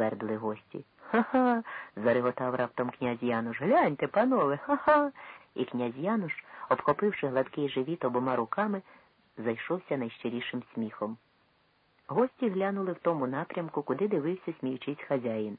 ствердили гості. Ха-ха. зареготав раптом князь Януш. Гляньте, панове, ха-ха. І князь Януш, обхопивши гладкий живіт обома руками, зайшовся найщирішим сміхом. Гості глянули в тому напрямку, куди дивився, сміючись хазяїн.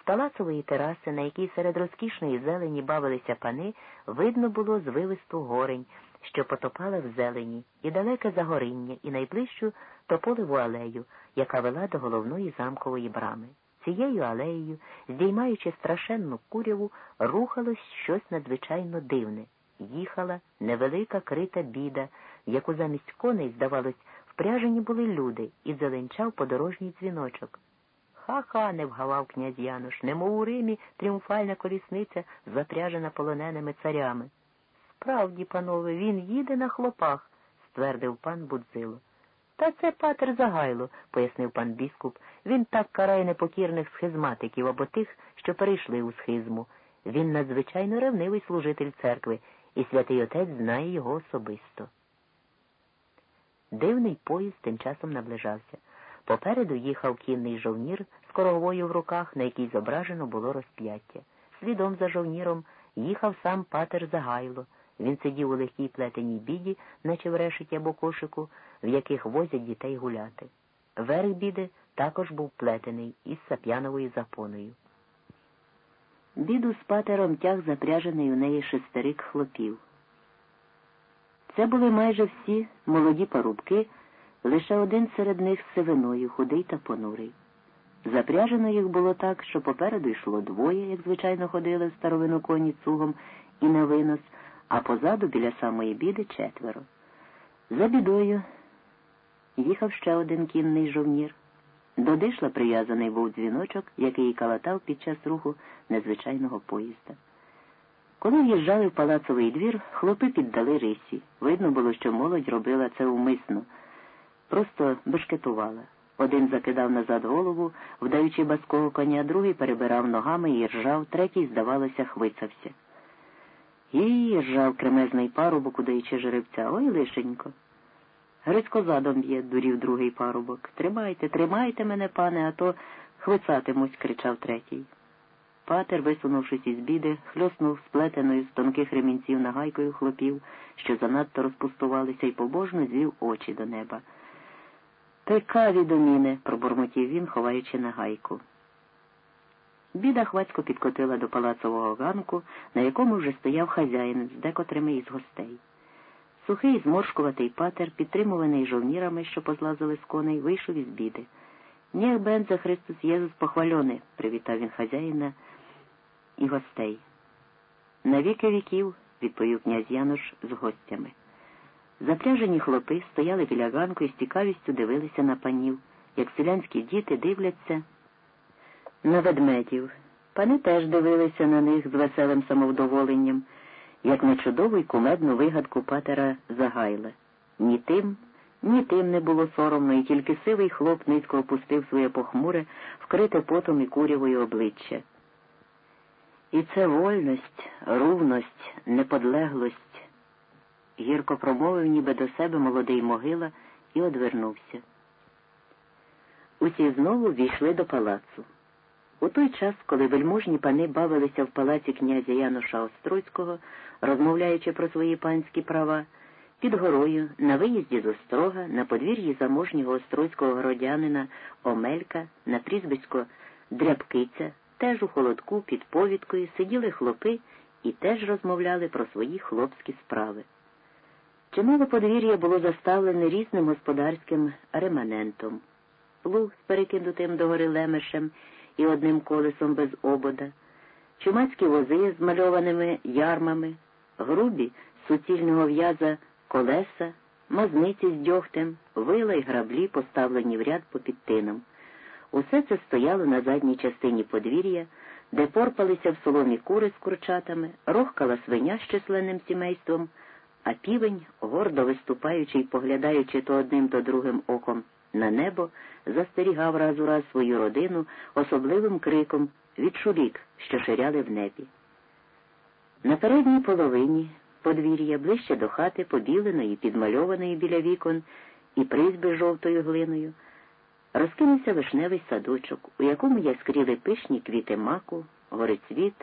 З палацової тераси, на якій серед розкішної зелені бавилися пани, видно було звивисту горень, що потопала в зелені, і далеке загоріння, і найближчу тополеву алею, яка вела до головної замкової брами. Цією алеєю, здіймаючи страшенну куряву, рухалось щось надзвичайно дивне. Їхала невелика крита біда, в яку замість коней, здавалось, впряжені були люди, і зеленчав подорожній дзвіночок. Ха-ха, не вгавав князь Януш, немов у Римі тріумфальна колісниця, запряжена полоненими царями. Справді, панове, він їде на хлопах, ствердив пан Будзило. Та це патер Загайло, пояснив пан біскуп. Він так карає непокірних схизматиків або тих, що перейшли у схизму. Він надзвичайно ревнивий служитель церкви, і святий отець знає його особисто. Дивний поїзд тим часом наближався. Попереду їхав кінний жовнір з короговою в руках, на якій зображено було розп'яття. Слідом за жовніром їхав сам патер Загайло. Він сидів у легкій плетеній біді, наче в решеті або кошику, в яких возять дітей гуляти. Верх біди також був плетений із сап'яновою запоною. Біду з патером тяг запряжений у неї шестерик хлопів. Це були майже всі молоді парубки, лише один серед них з сивиною, худий та понурий. Запряжено їх було так, що попереду йшло двоє, як звичайно ходили в старовину коні цугом і на винос, а позаду біля самої біди четверо. За бідою їхав ще один кінний жовнір. До дишла прив'язаний був дзвіночок, який калатав під час руху незвичайного поїзда. Коли в'їжджали в палацовий двір, хлопи піддали рисі. Видно було, що молодь робила це умисно, просто бешкетувала. Один закидав назад голову, вдаючи баского коня, другий перебирав ногами і ржав, третій, здавалося, хвицався. І ржав кремезний парубок, удаючи жеребця. Ой, лишенько. Грицько задом б'є, дурів другий парубок. Тримайте, тримайте мене, пане, а то хвицатимусь, кричав третій. Патер, висунувшись із біди, хльоснув сплетеною з тонких ремінців нагайкою хлопів, що занадто розпустувалися, і побожно звів очі до неба. Пекаві доміне, пробурмотів він, ховаючи нагайку. Біда хвацько підкотила до палацового ганку, на якому вже стояв хазяїн з декотрими із гостей. Сухий зморшкуватий патер, підтримуваний жовнірами, що позлазили з коней, вийшов із біди. Нєх бензе Христос Єзус похвальоний, привітав він хазяїна і гостей. На віки віків, відповів князь Януш з гостями. Запряжені хлопи стояли біля ганку і з цікавістю дивилися на панів, як селянські діти дивляться на ведмедів. Пани теж дивилися на них з веселим самовдоволенням, як на чудову й кумедну вигадку патера Загайла. Ні тим, ні тим не було соромно, і тільки сивий хлоп низько опустив своє похмуре, вкрите потом і курявою обличчя. І це вольність, рувність, неподлеглость, гірко промовив ніби до себе молодий могила і одвернувся. Усі знову війшли до палацу. У той час, коли вельможні пани бавилися в палаці князя Януша Острозького, розмовляючи про свої панські права, під горою, на виїзді з острога, на подвір'ї заможнього острозького городянина Омелька, на прізвисько Дрябкиця, теж у холодку під повідкою сиділи хлопи і теж розмовляли про свої хлопські справи. Чимало подвір'я було заставлене різним господарським реманентом, плуг з перекинутим догори лемешем і одним колесом без обода, чумацькі вози з мальованими ярмами, грубі суцільного в'яза колеса, мазниці з дьогтем, вила й граблі, поставлені в ряд по підтинам. Усе це стояло на задній частині подвір'я, де порпалися в соломі кури з курчатами, рохкала свиня з численним сімейством, а півень, гордо виступаючи й поглядаючи то одним, то другим оком на небо, застерігав раз у раз свою родину особливим криком від шулік, що ширяли в небі. На передній половині подвір'я ближче до хати, побіленої, підмальованої біля вікон і призьби жовтою глиною, розкинувся вишневий садочок, у якому яскріли пишні квіти маку, горицвіт,